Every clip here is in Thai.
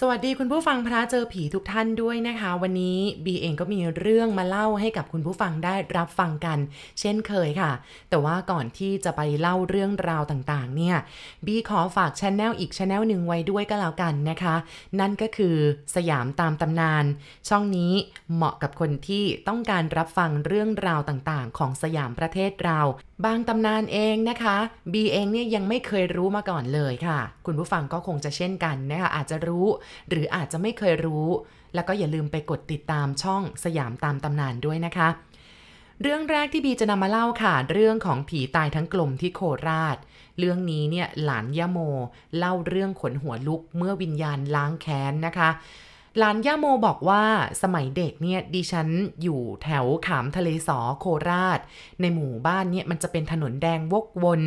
สวัสดีคุณผู้ฟังพระเจอผีทุกท่านด้วยนะคะ วันนี้บีเองก็มีเรื่องมาเล่าให้กับคุณผู้ฟังได้รับฟังกัน เช่นเคยค่ะ แต่ว่าก่อนที่จะไปเล่าเรื่องราวต่างๆ เนี่ยบีขอฝากช anel อีกช anel หนึ่งไว้ด้วยก็แล้วกันนะคะ นั่นก็คือสยามตามตำนาน ช่องนี้เหมาะกับคนที่ต้องการรับฟังเรื่องราวต่างๆ ของสยามประเทศเราบางตำนานเองนะคะ บีเองเนี่ยยังไม่เคยรู้มาก่อนเลยค่ะ คุณผู้ฟังก็คงจะเช่นกันนะคะ อาจจะรู้ หรืออาจจะไม่เคยรู้ แล้วก็อย่าลืมไปกดติดตามช่องสยามตามตำนานด้วยนะคะ เรื่องแรกที่บีจะนำมาเล่าค่ะ เรื่องของผีตายทั้งกลมที่โคราช เรื่องนี้เนี่ยหลานย่าโม เล่าเรื่องขนหัวลุกเมื่อวิญญาณล้างแค้นนะคะ หลานย่าโมบอกว่าสมัยเด็กเนี่ยดิฉันอยู่แถวขามทะเลสอโคราช ในหมู่บ้านเนี่ยมันจะเป็นถนนแดงวกวน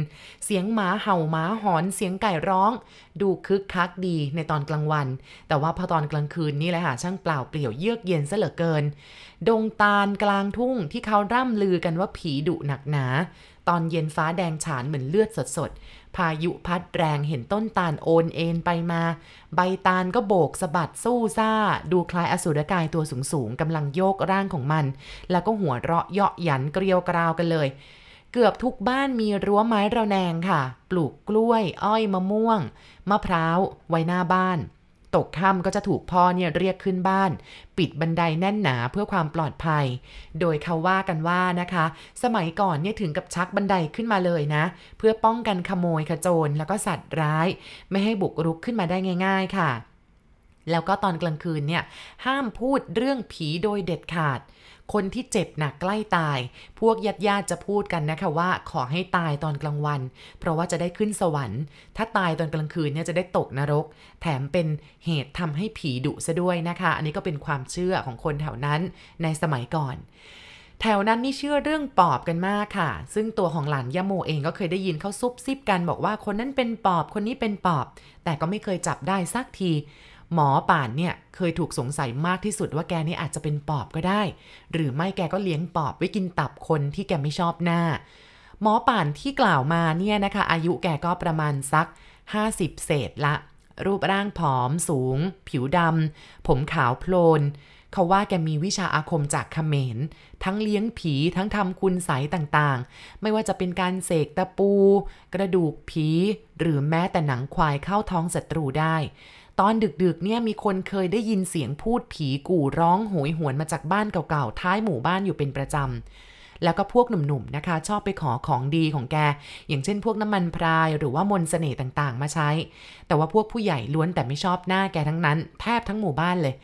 เสียงหมาเห่าหมาหอนเสียงไก่ร้อง ดูคึกคักดีในตอนกลางวัน แต่ว่าพอตอนกลางคืนนี่แหละค่ะช่างเปล่าเปลี่ยวเยือกเย็นซะเหลือเกิน ดงตาลกลางทุ่งที่เขาร่ำลือกันว่าผีดุหนักหนา ตอนเย็นฟ้าแดงฉานเหมือนเลือดสดๆ พายุพัดแรงเห็นต้นตาลโอนเอ็นไปมา ใบตาลก็โบกสะบัดสู้ซ่า ดูคล้ายอสุรกายตัวสูงๆกำลังโยกร่างของมัน แล้วก็หัวเราะเยาะหยันเกลียวกราวกันเลย เกือบทุกบ้านมีรั้วไม้ระแนงค่ะ ปลูกกล้วย อ้อยมะม่วง มะพร้าว ไว้หน้าบ้าน ตกค่ำก็จะถูกพ่อเนี่ยเรียกขึ้นบ้าน ปิดบันไดแน่นหนาเพื่อความปลอดภัย โดยเขาว่ากันว่านะคะ สมัยก่อนเนี่ยถึงกับชักบันไดขึ้นมาเลยนะ เพื่อป้องกันขโมยขโจรแล้วก็สัตว์ร้าย ไม่ให้บุกรุกขึ้นมาได้ง่าย ๆค่ะ แล้วก็ตอนกลางคืนเนี่ยห้ามพูดเรื่องผีโดยเด็ดขาด คนที่เจ็บหนักใกล้ตาย พวกญาติญาติๆจะพูดกันนะคะว่าขอให้ตายตอนกลางวัน เพราะว่าจะได้ขึ้นสวรรค์ ถ้าตายตอนกลางคืนเนี่ยจะได้ตกนรก แถมเป็นเหตุทำให้ผีดุซะด้วยนะคะ อันนี้ก็เป็นความเชื่อของคนแถวนั้นในสมัยก่อนแถวนั้นนี่เชื่อเรื่องปอบกันมากค่ะ ซึ่งตัวของหลานย่าโมเองก็เคยได้ยินเขาซุบซิบกันบอกว่าคนนั้นเป็นปอบ คนนี้เป็นปอบ แต่ก็ไม่เคยจับได้สักที หมอป่านเนี่ยเคยถูกสงสัยมากที่สุดว่าแกนี่อาจจะเป็นปอบก็ได้ หรือไม่แกก็เลี้ยงปอบไว้กินตับคนที่แกไม่ชอบหน้า หมอป่านที่กล่าวมาเนี่ยนะคะ อายุแกก็ประมาณสัก 50 เศษละ รูปร่างผอมสูง ผิวดำผมขาวโพลนเขาว่าแกมีวิชาอาคมจากเขมร ทั้งเลี้ยงผีทั้งทำคุณใสยต่างๆ ไม่ว่าจะเป็นการเสกตะปู กระดูกผี หรือแม้แต่หนังควายเข้าท้องศัตรูได้ ตอนดึกๆ เนี่ยมีคนเคยได้ยินเสียงพูดผีกู่ร้องโหยหวนมาจากบ้านเก่าๆ ท้ายหมู่บ้านอยู่เป็นประจำ แล้วก็พวกหนุ่มๆ นะคะ ชอบไปขอของดีของแก อย่างเช่นพวกน้ำมันพรายหรือว่ามนต์เสน่ห์ต่างๆ มาใช้ แต่ว่าพวกผู้ใหญ่ล้วนแต่ไม่ชอบหน้าแกทั้งนั้น แทบทั้งหมู่บ้านเลย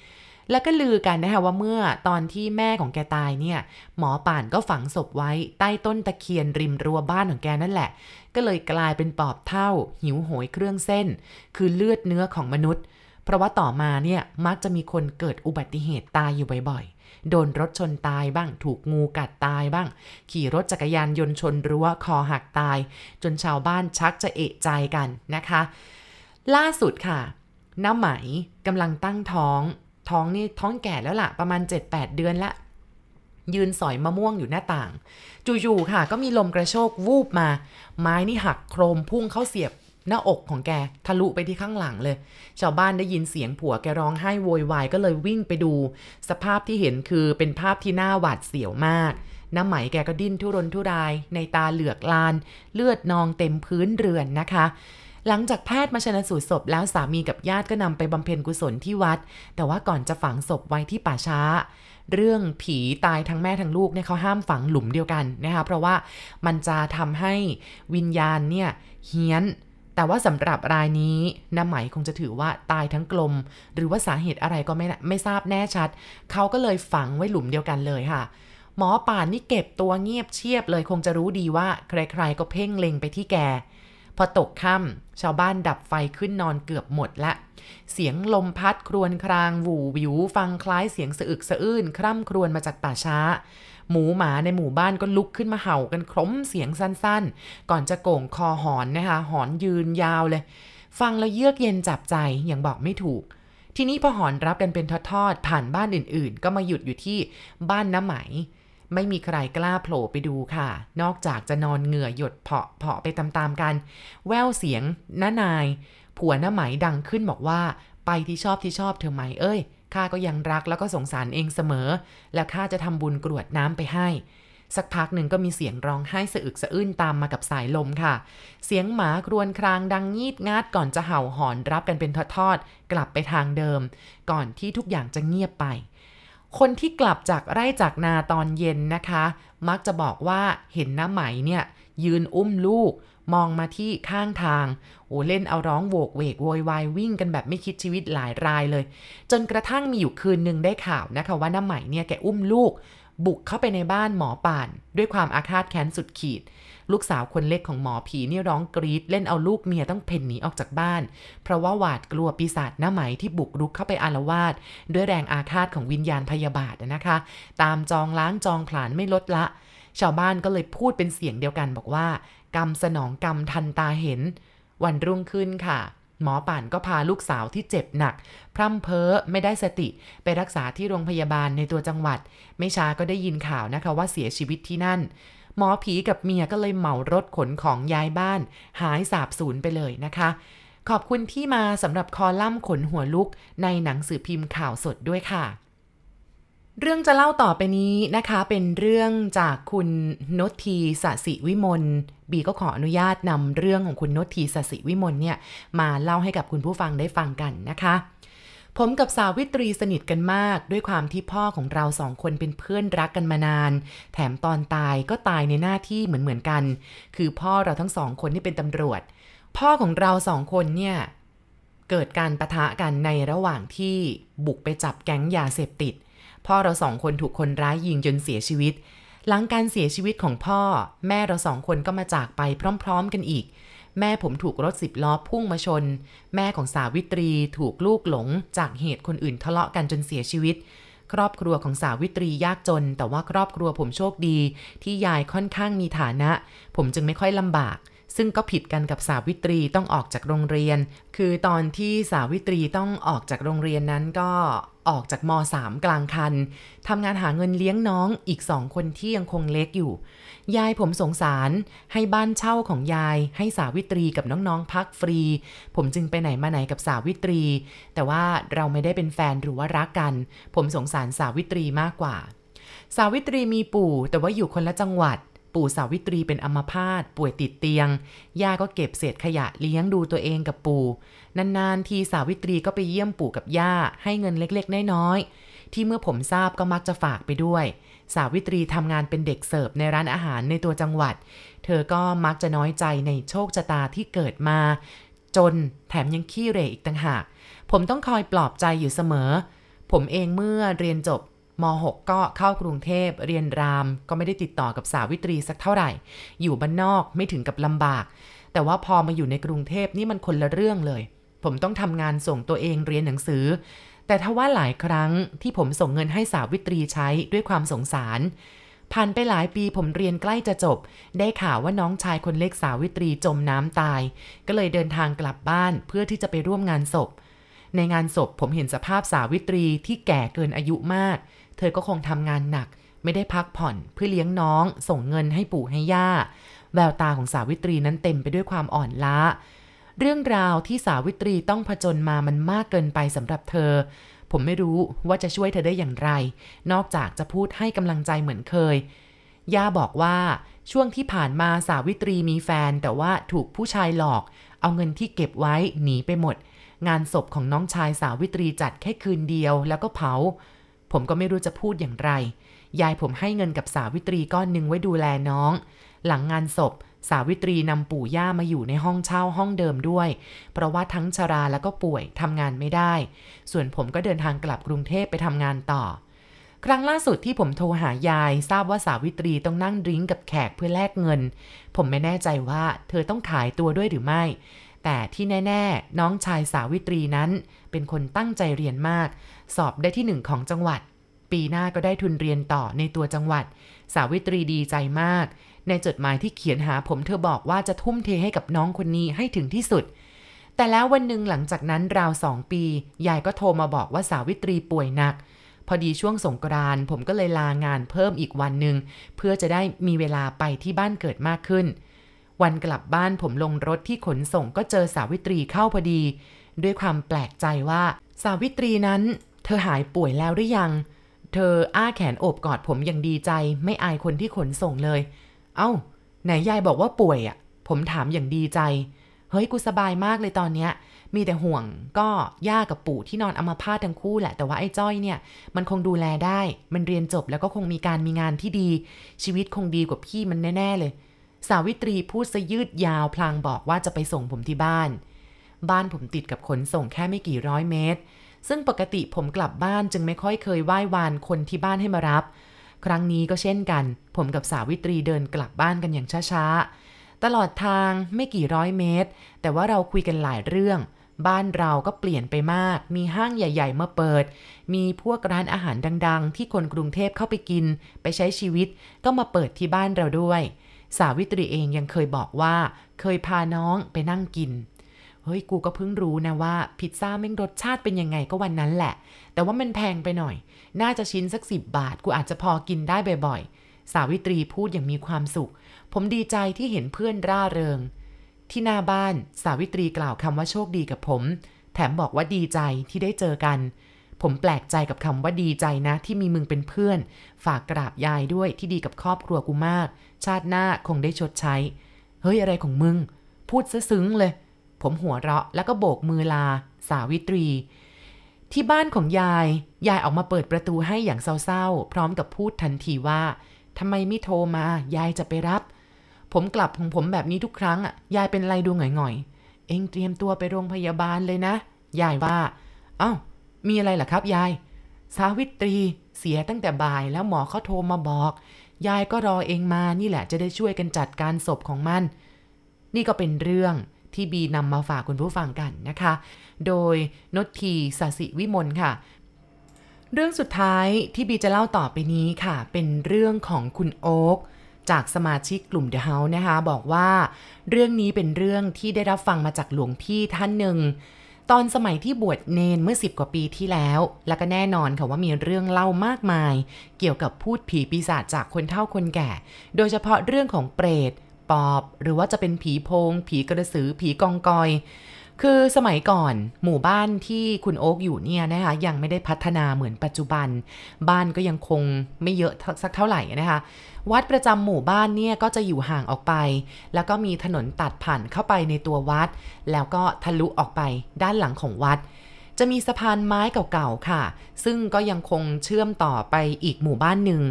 แล้วก็ลือกันนะคะว่าเมื่อตอนที่แม่ของแกตายเนี่ย หมอป่านก็ฝังศพไว้ใต้ต้นตะเคียนริมรั้วบ้านของแกนั่นแหละ ก็เลยกลายเป็นปอบเท่า หิวโหยเครื่องเส้น คือเลือดเนื้อของมนุษย์ เพราะว่าต่อมาเนี่ยมักจะมีคนเกิดอุบัติเหตุตายอยู่บ่อยๆ โดนรถชนตายบ้าง ถูกงูกัดตายบ้าง ขี่รถจักรยานยนต์ชนรั้วคอหักตาย จนชาวบ้านชักจะเอะใจกันนะคะ ล่าสุดค่ะน้าไหมกำลังตั้งท้อง ท้องนี่ท้องแก่แล้วล่ะ ประมาณ 7-8 เดือนละ ยืนสอยมะม่วงอยู่หน้าต่าง จู่ๆค่ะ ก็มีลมกระโชกวูบมา ไม้นี่หักโครมพุ่งเข้าเสียบหน้าอกของแกทะลุไปที่ข้างหลังเลย ชาวบ้านได้ยินเสียงผัวแกร้องไห้โวยวายก็เลยวิ่งไปดู สภาพที่เห็นคือเป็นภาพที่น่าหวาดเสียวมาก น้ำไหมแกก็ดิ้นทุรนทุราย ในตาเหลือกลาน เลือดนองเต็มพื้นเรือนนะคะ หลังจากแพทย์มาชนะสูตรศพแล้วสามีกับญาติก็นำไปบำเพ็ญกุศลที่วัด แต่ว่าก่อนจะฝังศพไว้ที่ป่าช้า เรื่องผีตายทั้งแม่ทั้งลูกเนี่ยเขาห้ามฝังหลุมเดียวกันนะคะเพราะว่ามันจะทำให้วิญญาณเนี่ยเฮี้ยนแต่ว่าสำหรับรายนี้น้าไหมคงจะถือว่าตายทั้งกลม หรือว่าสาเหตุอะไรก็ไม่ไม่ทราบแน่ชัด เขาก็เลยฝังไว้หลุมเดียวกันเลยค่ะ หมอป่านนี่เก็บตัวเงียบเชียบเลยคงจะรู้ดีว่า ใครๆก็เพ่งเล็งไปที่แก พอตกค่ำชาวบ้านดับไฟขึ้นนอนเกือบหมดละ เสียงลมพัดครวญครางหวูวิว ฟังคล้ายเสียงสะอึกสะอื้นคร่ำครวญมาจากป่าช้า หมูหมาในหมู่บ้านก็ลุกขึ้นมาเห่ากันคล้มเสียงสั้นๆ ก่อนจะโก่งคอหอนนะคะ หอนยืนยาวเลย ฟังแล้วเยือกเย็นจับใจอย่างบอกไม่ถูกทีนี้พอหอนรับกันเป็นทอดๆผ่านบ้านอื่นๆ ก็มาหยุดอยู่ที่บ้านน้ำไหม ไม่มีใครกล้าโผล่ไปดูค่ะ นอกจากจะนอนเหงื่อหยดเพาะเพาะไปตามๆกัน แววเสียงน้านาย ผัวน้าไหมดังขึ้นบอกว่า ไปที่ชอบที่ชอบเธอไหมเอ้ยข้าก็ยังรักแล้วก็สงสารเองเสมอ แล้วข้าจะทำบุญกรวดน้ำไปให้ สักพักหนึ่งก็มีเสียงร้องไห้สะอึกสะอื้นตามมากับสายลมค่ะ เสียงหมากรวนครางดังงีดงาดก่อนจะเห่าหอนรับกันเป็นทอดๆกลับไปทางเดิม ก่อนที่ทุกอย่างจะเงียบไป คนที่กลับจากไร่จากนาตอนเย็นนะคะ มักจะบอกว่าเห็นน้าไหมเนี่ยยืนอุ้มลูก มองมาที่ข้างทาง โอ้เล่นเอาร้องโวกเวกโวยวายวิ่งกันแบบไม่คิดชีวิตหลายรายเลย จนกระทั่งมีอยู่คืนหนึ่งได้ข่าวนะคะว่าน้าไหมเนี่ยแกอุ้มลูก บุกเข้าไปในบ้านหมอป่าน ด้วยความอาฆาตแค้นสุดขีด ลูกสาวคนเล็กของหมอผีนี่ร้องกรีดเล่นเอาลูกเมียต้องเพ่นหนีออกจากบ้าน เพราะว่าหวาดกลัวปีศาจหน้าไหมที่บุกรุกเข้าไปอารวาสด้วยแรงอาฆาตของวิญญาณพยาบาทนะคะ ตามจองล้างจองผลาญไม่ลดละ ชาวบ้านก็เลยพูดเป็นเสียงเดียวกันบอกว่า กรรมสนองกรรมทันตาเห็น วันรุ่งขึ้นค่ะหมอป่านก็พาลูกสาวที่เจ็บหนัก พร่ำเพ้อไม่ได้สติไปรักษาที่โรงพยาบาลในตัวจังหวัด ไม่ช้าก็ได้ยินข่าวนะคะว่าเสียชีวิตที่นั่น หมอผีกับเมียก็เลยเหมารถขนของย้ายบ้าน หายสาบสูญไปเลยนะคะ ขอบคุณที่มาสำหรับคอลัมน์ขนหัวลุกในหนังสือพิมพ์ข่าวสดด้วยค่ะเรื่องจะเล่าต่อไปนี้นะคะเป็นเรื่องจากคุณนทีสสิวิมลบีก็ขออนุญาตนำเรื่องของคุณนทีสสิวิมลเนี่ยมาเล่าให้กับคุณผู้ฟังได้ฟังกันนะคะ ผมกับสาวิตรีสนิทกันมากด้วยความที่พ่อของเราสองคนเป็นเพื่อนรักกันมานาน แถมตอนตายก็ตายในหน้าที่เหมือนเหมือนกัน คือพ่อเราทั้งสองคนที่เป็นตำรวจ พ่อของเราสองคนเนี่ยเกิดการประทะกันในระหว่างที่บุกไปจับแก๊งยาเสพติด พ่อเราสองคนถูกคนร้ายยิงจนเสียชีวิต หลังการเสียชีวิตของพ่อ แม่เราสองคนก็มาจากไปพร้อม ๆ กันอีก แม่ผมถูกรถสิบล้อพุ่งมาชน แม่ของสาวิตรีถูกลูกหลง จากเหตุคนอื่นทะเลาะกันจนเสียชีวิต ครอบครัวของสาวิตรียากจน แต่ว่าครอบครัวผมโชคดี ที่ยายค่อนข้างมีฐานะ ผมจึงไม่ค่อยลำบาก ซึ่งก็ผิดกันกับสาวิตรีต้องออกจากโรงเรียน คือตอนที่สาวิตรีต้องออกจากโรงเรียนนั้นก็ออกจากม .3 กลางคันทำงานหาเงินเลี้ยงน้องอีกสองคนที่ยังคงเล็กอยู่ ยายผมสงสารให้บ้านเช่าของยาย ให้สาวิตรีกับน้องๆพักฟรี ผมจึงไปไหนมาไหนกับสาวิตรี แต่ว่าเราไม่ได้เป็นแฟนหรือว่ารักกัน ผมสงสารสาวิตรีมากกว่า สาวิตรีมีปู่แต่ว่าอยู่คนละจังหวัด ปู่สาวิตรีเป็นอัมพาตป่วยติดเตียง ย่าก็เก็บเศษขยะเลี้ยงดูตัวเองกับปู่ นานๆทีสาวิตรีก็ไปเยี่ยมปู่กับย่า ให้เงินเล็กๆ น้อยๆ ที่เมื่อผมทราบก็มักจะฝากไปด้วย สาวิตรีทำงานเป็นเด็กเสิร์ฟในร้านอาหารในตัวจังหวัด เธอก็มักจะน้อยใจในโชคชะตาที่เกิดมา จนแถมยังขี้เหร่อีกต่างหาก ผมต้องคอยปลอบใจอยู่เสมอ ผมเองเมื่อเรียนจบ ม .6 ก็เข้ากรุงเทพเรียนราม ก็ไม่ได้ติดต่อกับสาวิตรีสักเท่าไหร่ อยู่บ้านนอกไม่ถึงกับลำบาก แต่ว่าพอมาอยู่ในกรุงเทพนี่มันคนละเรื่องเลย ผมต้องทำงานส่งตัวเองเรียนหนังสือ แต่ถ้าว่าหลายครั้งที่ผมส่งเงินให้สาวิตรีใช้ด้วยความสงสาร ผ่านไปหลายปีผมเรียนใกล้จะจบ ได้ข่าวว่าน้องชายคนเล็กสาวิตรีจมน้ำตาย ก็เลยเดินทางกลับบ้านเพื่อที่จะไปร่วมงานศพในงานศพผมเห็นสภาพสาวิตรีที่แก่เกินอายุมาก เธอก็คงทำงานหนัก ไม่ได้พักผ่อนเพื่อเลี้ยงน้อง ส่งเงินให้ปู่ให้ย่า แววตาของสาวิตรีนั้นเต็มไปด้วยความอ่อนล้า เรื่องราวที่สาวิตรีต้องผจญมามันมากเกินไปสำหรับเธอ ผมไม่รู้ว่าจะช่วยเธอได้อย่างไร นอกจากจะพูดให้กำลังใจเหมือนเคย ย่าบอกว่าช่วงที่ผ่านมาสาวิตรีมีแฟน แต่ว่าถูกผู้ชายหลอก เอาเงินที่เก็บไว้หนีไปหมด งานศพของน้องชายสาวิตรีจัดแค่คืนเดียวแล้วก็เผา ผมก็ไม่รู้จะพูดอย่างไร ยายผมให้เงินกับสาวิตรีก้อนหนึ่งไว้ดูแลน้อง หลังงานศพ สาวิตรีนำปู่ย่ามาอยู่ในห้องเช่าห้องเดิมด้วย เพราะว่าทั้งชราแล้วก็ป่วยทำงานไม่ได้ ส่วนผมก็เดินทางกลับกรุงเทพไปทำงานต่อ ครั้งล่าสุดที่ผมโทรหายาย ทราบว่าสาวิตรีต้องนั่งดริ้งกับแขกเพื่อแลกเงิน ผมไม่แน่ใจว่า เธอต้องขายตัวด้วยหรือไม่ แต่ที่แน่ ๆ น้องชายสาวิตรีนั้น เป็นคนตั้งใจเรียนมาก สอบได้ที่หนึ่งของจังหวัด ปีหน้าก็ได้ทุนเรียนต่อในตัวจังหวัด สาวิตรีดีใจมาก ในจดหมายที่เขียนหาผมเธอบอกว่าจะทุ่มเทให้กับน้องคนนี้ให้ถึงที่สุด แต่แล้ววันหนึ่งหลังจากนั้นราวสองปี ยายก็โทรมาบอกว่าสาวิตรีป่วยหนักพอดีช่วงสงกรานผมก็เลยลางานเพิ่มอีกวันหนึ่งเพื่อจะได้มีเวลาไปที่บ้านเกิดมากขึ้น วันกลับบ้านผมลงรถที่ขนส่งก็เจอสาวิตรีเข้าพอดี ด้วยความแปลกใจว่า สาวิตรีนั้น เธอหายป่วยแล้วหรือยัง เธออ้าแขนโอบกอดผมอย่างดีใจ ไม่อายคนที่ขนส่งเลย เอา้า ไหนยายบอกว่าป่วยอะ่ะ ผมถามอย่างดีใจ เฮ้ยกูสบายมากเลยตอนเนี้ย มีแต่ห่วงก็ย่ากับปู่ที่นอนอัมาพาตทั้งคู่แหละ แต่ว่าไอ้จ้อยเนี่ย มันคงดูแลได้ มันเรียนจบแล้วก็คงมีการมีงานที่ดี ชีวิตคงดีกว่าพี่มันแน่ ๆเลย สาวิตรีพูดซะยืดยาวพลางบอกว่าจะไปส่งผมที่บ้าน บ้านผมติดกับขนส่งแค่ไม่กี่ร้อยเมตร ซึ่งปกติผมกลับบ้านจึงไม่ค่อยเคยไหว้วานคนที่บ้านให้มารับ ครั้งนี้ก็เช่นกัน ผมกับสาวิตรีเดินกลับบ้านกันอย่างช้าๆ ตลอดทางไม่กี่ร้อยเมตร แต่ว่าเราคุยกันหลายเรื่องบ้านเราก็เปลี่ยนไปมาก มีห้างใหญ่ ๆ มาเปิด มีพวกร้านอาหารดัง ๆ ที่คนกรุงเทพเข้าไปกิน ไปใช้ชีวิต ก็มาเปิดที่บ้านเราด้วย สาวิตรีเองยังเคยบอกว่า เคยพาน้องไปนั่งกิน เฮ้ยกูก็เพิ่งรู้นะว่า พิซซ่าแม่งรสชาติเป็นยังไงก็วันนั้นแหละ แต่ว่ามันแพงไปหน่อย น่าจะชิ้นสักสิบบาท กูอาจจะพอกินได้บ่อยๆ สาวิตรีพูดอย่างมีความสุข ผมดีใจที่เห็นเพื่อนร่าเริง ที่หน้าบ้านสาวิตรีกล่าวคำว่าโชคดีกับผม แถมบอกว่าดีใจที่ได้เจอกัน ผมแปลกใจกับคำว่าดีใจนะ ที่มีมึงเป็นเพื่อน ฝากกราบยายด้วยที่ดีกับครอบครัวกูมาก ชาติหน้าคงได้ชดใช้ เฮ้ยอะไรของมึง พูดซะซึ้งเลย ผมหัวเราะแล้วก็โบกมือลา สาวิตรี ที่บ้านของยาย ยายออกมาเปิดประตูให้อย่างเศร้าๆ พร้อมกับพูดทันทีว่าทำไมไม่โทรมา ยายจะไปรับ ผมกลับของผมแบบนี้ทุกครั้งอะยายเป็นไรดูหง่อยๆเองเตรียมตัวไปโรงพยาบาลเลยนะยายว่า เอา้า มีอะไรล่ะครับยาย สาวิตรีเสียตั้งแต่บ่ายแล้วหมอเขาโทรมาบอก ยายก็รอเองมานี่แหละจะได้ช่วยกันจัดการศพของมัน นี่ก็เป็นเรื่องที่บีนำมาฝากคุณผู้ฟังกันนะคะ โดยนทีสสิวิมลค่ะ เรื่องสุดท้ายที่บีจะเล่าต่อไปนี้ค่ะ เป็นเรื่องของคุณโอ๊กจากสมาชิกกลุ่ม The House นะคะ บอกว่า เรื่องนี้เป็นเรื่องที่ได้รับฟังมาจากหลวงพี่ท่านหนึ่ง ตอนสมัยที่บวชเนนเมื่อ 10 กว่าปีที่แล้ว แล้วก็แน่นอนค่ะว่ามีเรื่องเล่ามากมาย เกี่ยวกับพูดผีปีศาจจากคนเฒ่าคนแก่ โดยเฉพาะเรื่องของเปรต ปอบ หรือว่าจะเป็นผีโพง ผีกระสือ ผีกองกอย คือสมัยก่อนหมู่บ้านที่คุณโอ๊กอยู่เนี่ยนะคะยังไม่ได้พัฒนาเหมือนปัจจุบัน บ้านก็ยังคงไม่เยอะสักเท่าไหร่นะคะวัดประจำหมู่บ้านเนี่ยก็จะอยู่ห่างออกไป แล้วก็มีถนนตัดผ่านเข้าไปในตัววัด แล้วก็ทะลุออกไปด้านหลังของวัด จะมีสะพานไม้เก่าๆค่ะ ซึ่งก็ยังคงเชื่อมต่อไปอีกหมู่บ้านหนึ่ง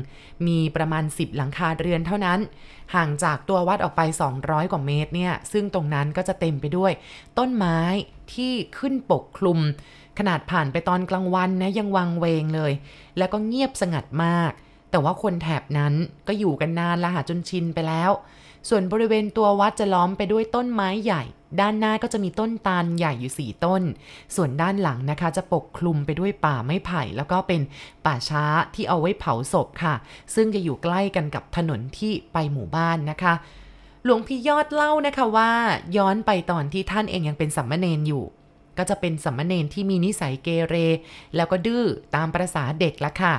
มีประมาณ 10 หลังคาเรือนเท่านั้น ห่างจากตัววัดออกไป 200 กว่าเมตรเนี่ย ซึ่งตรงนั้นก็จะเต็มไปด้วย ต้นไม้ที่ขึ้นปกคลุม ขนาดผ่านไปตอนกลางวันนะยังวังเวงเลย แล้วก็เงียบสงัดมาก แต่ว่าคนแถบนั้นก็อยู่กันนานละหาจนชินไปแล้ว ส่วนบริเวณตัววัดจะล้อมไปด้วยต้นไม้ใหญ่ ด้านหน้าก็จะมีต้นตาลใหญ่อยู่สี่ต้น ส่วนด้านหลังนะคะ จะปกคลุมไปด้วยป่าไม้ไผ่ แล้วก็เป็นป่าช้าที่เอาไว้เผาศพค่ะ ซึ่งจะอยู่ใกล้กันกับถนนที่ไปหมู่บ้านนะคะ หลวงพี่ยอดเล่านะคะว่า ย้อนไปตอนที่ท่านเองยังเป็นสัมมเนนอยู่ก็จะเป็นสัมมเนนที่มีนิสัยเกเร แล้วก็ดื้อตามประษาเด็กละค่ะ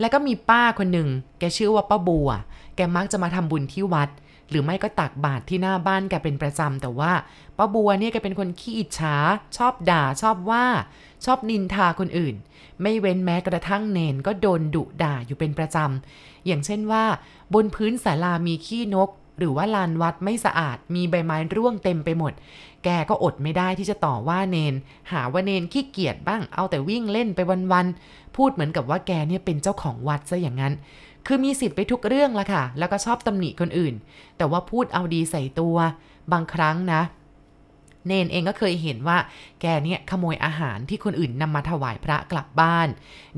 แล้วก็มีป้าคนหนึ่ง แกชื่อว่าป้าบัว แกมักจะมาทำบุญที่วัด หรือไม่ก็ตักบาตรที่หน้าบ้านแกเป็นประจำแต่ว่าป้าบัวเนี่ยแกเป็นคนขี้อิจฉาชอบด่าชอบว่า ชอบนินทาคนอื่น ไม่เว้นแม้กระทั่งเนนก็โดนดุด่าอยู่เป็นประจำอย่างเช่นว่า บนพื้นศาลามีขี้นก หรือว่าลานวัดไม่สะอาดมีใบไม้ร่วงเต็มไปหมด แกก็อดไม่ได้ที่จะต่อว่าเนน หาว่าเนนขี้เกียจบ้างเอาแต่วิ่งเล่นไปวันๆพูดเหมือนกับว่าแกเนี่ยเป็นเจ้าของวัดซะอย่างนั้น คือมีสิทธิ์ไปทุกเรื่องละค่ะ แล้วก็ชอบตำหนิคนอื่น แต่ว่าพูดเอาดีใส่ตัว บางครั้งนะ เนนเองก็เคยเห็นว่า แกเนี่ยขโมยอาหารที่คนอื่นนำมาถวายพระกลับบ้าน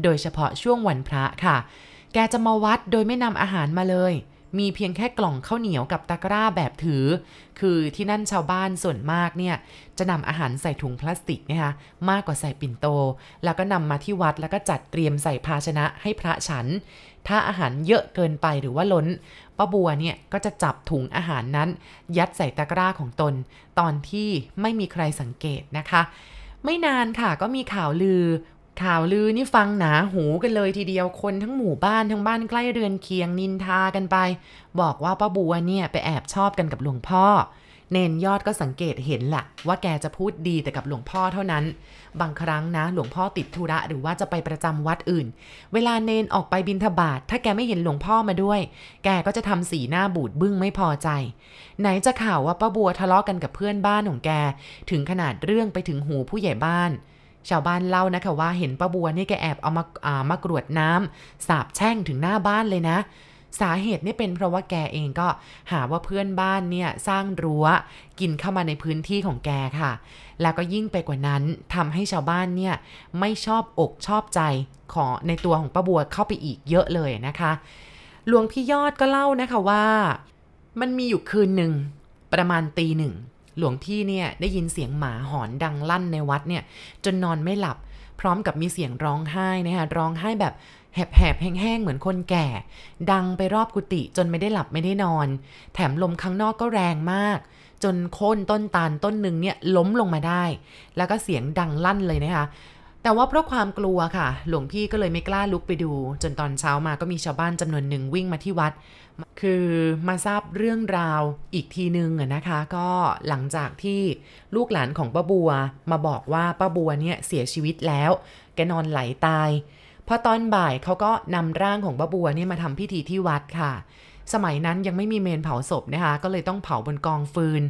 โดยเฉพาะช่วงวันพระค่ะ แกจะมาวัดโดยไม่นำอาหารมาเลย มีเพียงแค่กล่องข้าวเหนียวกับตะกร้าแบบถือ คือที่นั่นชาวบ้านส่วนมากเนี่ยจะนำอาหารใส่ถุงพลาสติกนะคะมากกว่าใส่ปิ่นโต แล้วก็นำมาที่วัดแล้วก็จัดเตรียมใส่ภาชนะให้พระฉัน ถ้าอาหารเยอะเกินไปหรือว่าล้นป้าบัวเนี่ยก็จะจับถุงอาหารนั้น ยัดใส่ตะกร้าของตน ตอนที่ไม่มีใครสังเกตนะคะ ไม่นานค่ะก็มีข่าวลือ ข่าวลือนี่ฟังหนาหูกันเลยทีเดียวคนทั้งหมู่บ้านทั้งบ้านใกล้เรือนเคียงนินทากันไป บอกว่าป้าบัวเนี่ยไปแอบชอบกันกับหลวงพ่อ เนนยอดก็สังเกตเห็นแหละว่าแกจะพูดดีแต่กับหลวงพ่อเท่านั้น บางครั้งนะ หลวงพ่อติดธุระหรือว่าจะไปประจำวัดอื่น เวลาเนนออกไปบินทบาทถ้าแกไม่เห็นหลวงพ่อมาด้วย แกก็จะทำสีหน้าบูดบึ้งไม่พอใจ ไหนจะข่าวว่าป้าบัวทะเลาะกันกับเพื่อนบ้านของแก ถึงขนาดเรื่องไปถึงหูผู้ใหญ่บ้าน ชาวบ้านเล่านะคะว่าเห็นป้าบัวนี่แกแอบเอามาอ่ามากรวดน้ำสาบแช่งถึงหน้าบ้านเลยนะ สาเหตุนี่เป็นเพราะว่าแกเองก็หาว่าเพื่อนบ้านเนี่ยสร้างรั้ว กินเข้ามาในพื้นที่ของแกค่ะ แล้วก็ยิ่งไปกว่านั้นทำให้ชาวบ้านเนี่ยไม่ชอบอกชอบใจของในตัวของป้าบัวเข้าไปอีกเยอะเลยนะคะหลวงพี่ยอดก็เล่านะคะว่า มันมีอยู่คืนหนึ่งประมาณตีหนึ่ง หลวงพี่เนี่ยได้ยินเสียงหมาหอนดังลั่นในวัดเนี่ยจนนอนไม่หลับ พร้อมกับมีเสียงร้องไห้นะคะร้องไห้แบบแหบๆแห้งๆเหมือนคนแก่ ดังไปรอบกุฏิจนไม่ได้หลับไม่ได้นอน แถมลมข้างนอกก็แรงมาก จนโค่นต้นตาลต้นหนึ่งเนี่ยล้มลงมาได้ แล้วก็เสียงดังลั่นเลยนะคะ แต่ว่าเพราะความกลัวค่ะ หลวงพี่ก็เลยไม่กล้าลุกไปดู จนตอนเช้ามาก็มีชาวบ้านจำนวนหนึ่งวิ่งมาที่วัด คือมาทราบเรื่องราวอีกทีนึงนะคะ ก็หลังจากที่ลูกหลานของป้าบัว มาบอกว่าป้าบัวเนี่ยเสียชีวิตแล้ว แกนอนไหลตายพอตอนบ่ายเขาก็นำร่างของป้าบัวนี่มาทำพิธีที่วัดค่ะสมัยนั้นยังไม่มีเมนเผาศพนะคะ ก็เลยต้องเผาบนกองฟืน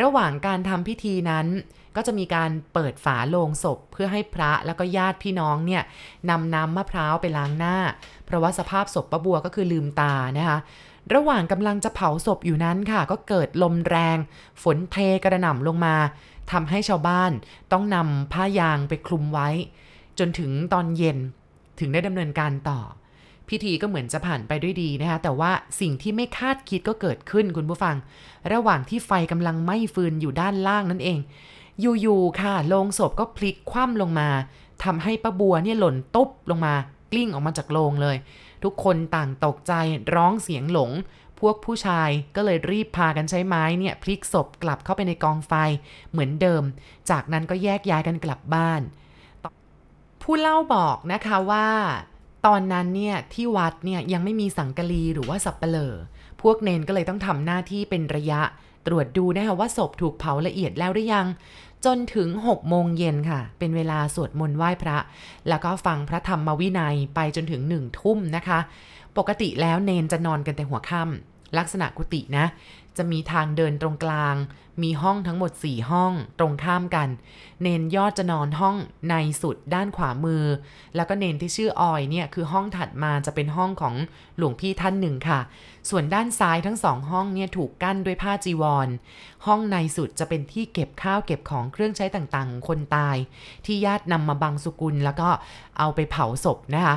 ระหว่างการทำพิธีนั้น ก็จะมีการเปิดฝาโลงศพเพื่อให้พระแล้วก็ญาติพี่น้องเนี่ยนำน้ำมะพร้าวไปล้างหน้า เพราะว่าสภาพศพป้าบัวก็คือลืมตานะคะระหว่างกำลังจะเผาศพอยู่นั้นค่ะ ก็เกิดลมแรง ฝนเทกระหน่ำลงมาทำให้ชาวบ้านต้องนำผ้ายางไปคลุมไว้ จนถึงตอนเย็นถึงได้ดำเนินการต่อ พิธีก็เหมือนจะผ่านไปด้วยดีนะคะ แต่ว่าสิ่งที่ไม่คาดคิดก็เกิดขึ้นคุณผู้ฟัง ระหว่างที่ไฟกำลังไหม้ฟืนอยู่ด้านล่างนั่นเอง อยู่ๆค่ะโลงศพก็พลิกคว่ำลงมาทำให้ป้าบัวเนี่ยหล่นตุ๊บลงมากลิ้งออกมาจากโลงเลย ทุกคนต่างตกใจร้องเสียงหลง พวกผู้ชายก็เลยรีบพากันใช้ไม้เนี่ยพลิกศพกลับเข้าไปในกองไฟเหมือนเดิม จากนั้นก็แยกย้ายกันกลับบ้าน ผู้เล่าบอกนะคะว่า ตอนนั้นเนี่ยที่วัดเนี่ยยังไม่มีสังกะลีหรือว่าสับเปลอพวกเนนก็เลยต้องทำหน้าที่เป็นระยะ ตรวจดูนะคะว่าศพถูกเผาละเอียดแล้วหรือยัง จนถึง 6 โมงเย็นค่ะ เป็นเวลาสวดมนต์ไหว้พระ แล้วก็ฟังพระธรรมวินัยไปจนถึงหนึ่งทุ่มนะคะ ปกติแล้วเนนจะนอนกันแต่หัวค่ำลักษณะกุฏินะ จะมีทางเดินตรงกลาง มีห้องทั้งหมด 4 ห้อง ตรงข้ามกัน เนนยอดจะนอนห้องในสุดด้านขวามือ แล้วก็เนนที่ชื่อออยเนี่ยคือห้องถัดมาจะเป็นห้องของหลวงพี่ท่านหนึ่งค่ะ ส่วนด้านซ้ายทั้งสองห้องเนี่ยถูกกั้นด้วยผ้าจีวร ห้องในสุดจะเป็นที่เก็บข้าวเก็บของเครื่องใช้ต่างๆ คนตาย ที่ญาตินำมาบังสุกุลแล้วก็เอาไปเผาศพนะคะ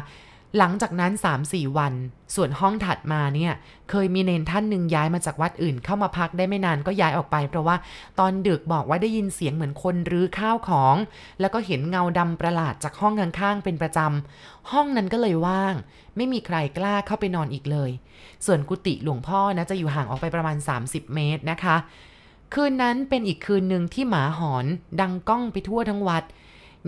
หลังจากนั้น 3-4 วัน ส่วนห้องถัดมาเนี่ย เคยมีเนนท่านหนึ่งย้ายมาจากวัดอื่นเข้ามาพักได้ไม่นานก็ย้ายออกไป เพราะว่าตอนดึกบอกว่าได้ยินเสียงเหมือนคนรื้อข้าวของ แล้วก็เห็นเงาดำประหลาดจากห้องข้างๆเป็นประจำ ห้องนั้นก็เลยว่าง ไม่มีใครกล้าเข้าไปนอนอีกเลย ส่วนกุฏิหลวงพ่อนะจะอยู่ห่างออกไปประมาณ 30 เมตรนะคะ คืนนั้นเป็นอีกคืนหนึ่งที่หมาหอนดังก้องไปทั่วทั้งวัด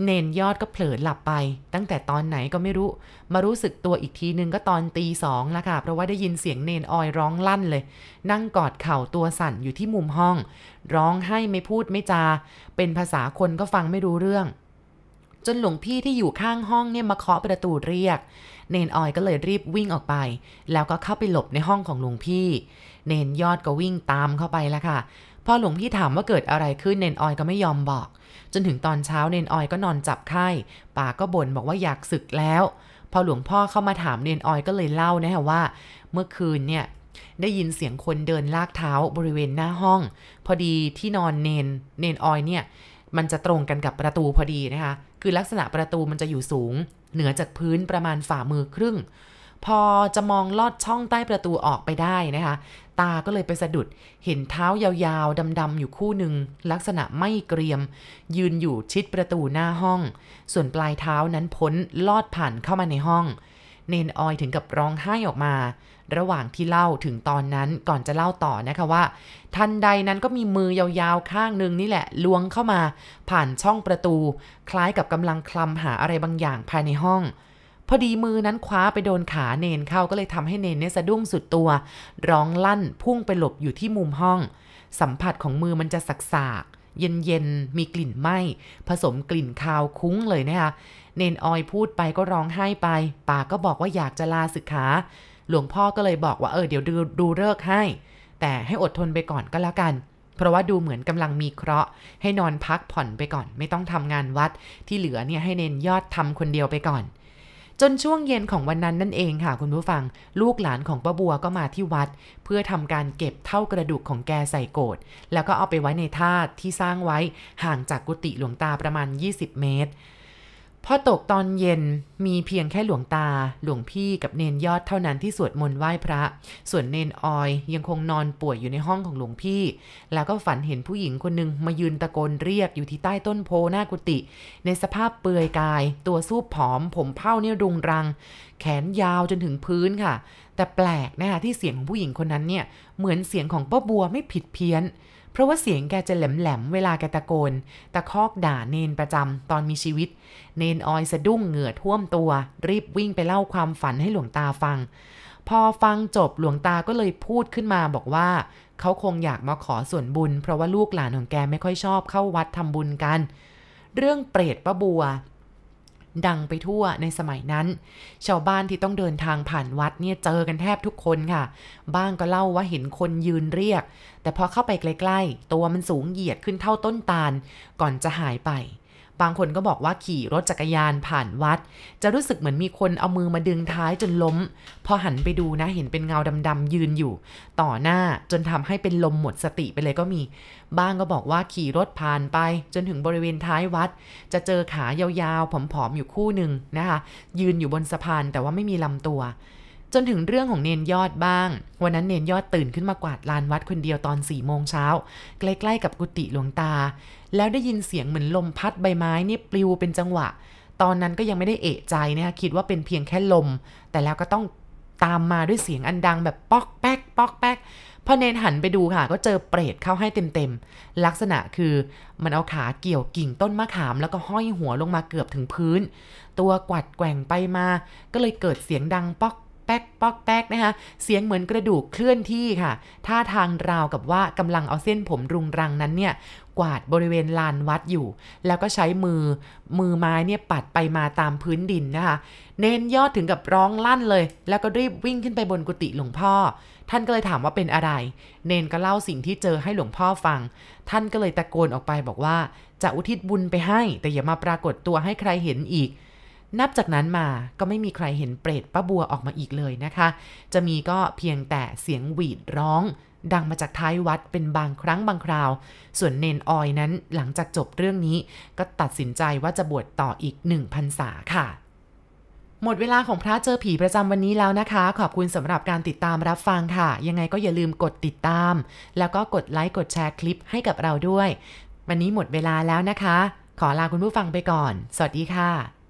เนนยอดก็เผลอหลับไป ตั้งแต่ตอนไหนก็ไม่รู้ มารู้สึกตัวอีกทีนึงก็ตอนตีสองล้วค่ะ เพราะว่าได้ยินเสียงเนนออยร้องลั่นเลย นั่งกอดเข่าตัวสั่นอยู่ที่มุมห้อง ร้องให้ไม่พูดไม่จา เป็นภาษาคนก็ฟังไม่รู้เรื่อง จนหลวงพี่ที่อยู่ข้างห้องเนี่ยมาเคาะประตูเรียก เนนออยก็เลยรีบวิ่งออกไป แล้วก็เข้าไปหลบในห้องของหลวงพี่ เนนยอดก็วิ่งตามเข้าไปล้วค่ะ พอหลวงพี่ถามว่าเกิดอะไรขึ้นเนนออยก็ไม่ยอมบอก จนถึงตอนเช้าเนนออยก็นอนจับไข้ป่าก็บ่นบอกว่าอยากศึกแล้ว พอหลวงพ่อเข้ามาถามเนนออยก็เลยเล่านะฮะว่า เมื่อคืนเนี่ยได้ยินเสียงคนเดินลากเท้าบริเวณหน้าห้อง พอดีที่นอนเนนเนนออยเนี่ยมันจะตรงกันกับประตูพอดีนะคะ คือลักษณะประตูมันจะอยู่สูง เหนือจากพื้นประมาณฝ่ามือครึ่ง พอจะมองลอดช่องใต้ประตูออกไปได้นะคะ ตาก็เลยไปสะดุด เห็นเท้ายาวๆดำๆอยู่คู่หนึ่งลักษณะไม่เกรียม ยืนอยู่ชิดประตูหน้าห้อง ส่วนปลายเท้านั้นพ้นลอดผ่านเข้ามาในห้อง เนนออยถึงกับร้องไห้ออกมา ระหว่างที่เล่าถึงตอนนั้นก่อนจะเล่าต่อนะคะว่า ทันใดนั้นก็มีมือยาวๆข้างหนึ่งนี่แหละล้วงเข้ามา ผ่านช่องประตู คล้ายกับกำลังคลำหาอะไรบางอย่างภายในห้อง พอดีมือนั้นคว้าไปโดนขาเนนเข้าก็เลยทำให้เนนเนี่ยสะดุ้งสุดตัว ร้องลั่นพุ่งไปหลบอยู่ที่มุมห้อง สัมผัสของมือมันจะสักสากเย็นเย็นมีกลิ่นไหม้ผสมกลิ่นคาวคุ้งเลยนะคะเนนออยพูดไปก็ร้องไห้ไปป่าก็บอกว่าอยากจะลาศึกขา หลวงพ่อก็เลยบอกว่าเออเดี๋ยวดูดูเลิกให้ แต่ให้อดทนไปก่อนก็แล้วกัน เพราะว่าดูเหมือนกำลังมีเคราะห์ ให้นอนพักผ่อนไปก่อน ไม่ต้องทำงานวัดที่เหลือเนี่ยให้เนนยอดทำคนเดียวไปก่อน นช่วงเย็นของวันนั้นนั่นเองค่ะคุณผู้ฟัง ลูกหลานของป้าบัวก็มาที่วัด เพื่อทำการเก็บเท่ากระดูกของแกใส่โกดแล้วก็เอาไปไว้ในธาตุที่สร้างไว้ห่างจากกุฏิหลวงตาประมาณ 20 เมตร พอตกตอนเย็นมีเพียงแค่หลวงตา หลวงพี่กับเนนยอดเท่านั้นที่สวดมนต์ไหว้พระ ส่วนเนนออยยังคงนอนป่วยอยู่ในห้องของหลวงพี่ แล้วก็ฝันเห็นผู้หญิงคนหนึ่งมายืนตะโกนเรียกอยู่ที่ใต้ต้นโพหน้ากุฏิในสภาพเปลือยกาย ตัวสูบผอม ผมเผ้าเนี่ยรุงรัง แขนยาวจนถึงพื้นค่ะ แต่แปลกนะคะที่เสียงของผู้หญิงคนนั้นเนี่ยเหมือนเสียงของป้าบัวไม่ผิดเพี้ยน เพราะว่าเสียงแกจะแหลมๆเวลาแกตะโกน ตะคอกด่าเนนประจำตอนมีชีวิต เนนออยสะดุ้งเหงื่อท่วมตัว รีบวิ่งไปเล่าความฝันให้หลวงตาฟัง พอฟังจบหลวงตาก็เลยพูดขึ้นมาบอกว่า เขาคงอยากมาขอส่วนบุญ เพราะว่าลูกหลานของแกไม่ค่อยชอบเข้าวัดทำบุญกัน เรื่องเปรตป้าบัว ดังไปทั่วในสมัยนั้น ชาวบ้านที่ต้องเดินทางผ่านวัดเนี่ยเจอกันแทบทุกคนค่ะ บ้างก็เล่าว่าเห็นคนยืนเรียก แต่พอเข้าไปใกล้ ๆ ตัวมันสูงเหยียดขึ้นเท่าต้นตาล ก่อนจะหายไป บางคนก็บอกว่าขี่รถจักรยานผ่านวัด จะรู้สึกเหมือนมีคนเอามือมาดึงท้ายจนล้ม พอหันไปดูนะเห็นเป็นเงาดำๆยืนอยู่ ต่อหน้าจนทำให้เป็นลมหมดสติไปเลยก็มี บ้างก็บอกว่าขี่รถผ่านไป จนถึงบริเวณท้ายวัด จะเจอขายาวๆผอมๆอยู่คู่หนึ่งนะคะ ยืนอยู่บนสะพานแต่ว่าไม่มีลำตัว จนถึงเรื่องของเนนยอดบ้าง วันนั้นเนนยอดตื่นขึ้นมากวาดลานวัดคนเดียวตอนสี่โมงเช้า ใกล้ๆกับกุฏิหลวงตา แล้วได้ยินเสียงเหมือนลมพัดใบไม้นี่ปลิวเป็นจังหวะ ตอนนั้นก็ยังไม่ได้เอะใจนะคะคิดว่าเป็นเพียงแค่ลม แต่แล้วก็ต้องตามมาด้วยเสียงอันดังแบบป๊อกแป๊กป๊อกแป๊กพอเนนหันไปดูค่ะ ก็เจอเปรตเข้าให้เต็มๆ ลักษณะคือมันเอาขาเกี่ยวกิ่งต้นมะขามแล้วก็ห้อยหัวลงมาเกือบถึงพื้น ตัวกวัดแกว่งไปมา ก็เลยเกิดเสียงดังป๊อก แป๊กป๊อกแป๊กนะคะ เสียงเหมือนกระดูกเคลื่อนที่ค่ะ ท่าทางราวกับว่ากำลังเอาเส้นผมรุงรังนั้นเนี่ย กวาดบริเวณลานวัดอยู่ แล้วก็ใช้มือมือไม้เนี่ยปัดไปมาตามพื้นดินนะคะ เน้นยอดถึงกับร้องลั่นเลย แล้วก็รีบวิ่งขึ้นไปบนกุฏิหลวงพ่อ ท่านก็เลยถามว่าเป็นอะไร เนนก็เล่าสิ่งที่เจอให้หลวงพ่อฟัง ท่านก็เลยตะโกนออกไปบอกว่าจะอุทิศบุญไปให้ แต่อย่ามาปรากฏตัวให้ใครเห็นอีก นับจากนั้นมาก็ไม่มีใครเห็นเปรตป้าบัวออกมาอีกเลยนะคะ จะมีก็เพียงแต่เสียงหวีดร้อง ดังมาจากท้ายวัดเป็นบางครั้งบางคราว ส่วนเนนออยนั้นหลังจากจบเรื่องนี้ ก็ตัดสินใจว่าจะบวชต่ออีกหนึ่งพรรษาค่ะ หมดเวลาของพระเจอผีประจำวันนี้แล้วนะคะ ขอบคุณสำหรับการติดตามรับฟังค่ะ ยังไงก็อย่าลืมกดติดตาม แล้วก็กดไลค์กดแชร์คลิปให้กับเราด้วย วันนี้หมดเวลาแล้วนะคะ ขอลาคุณผู้ฟังไปก่อน สวัสดีค่ะ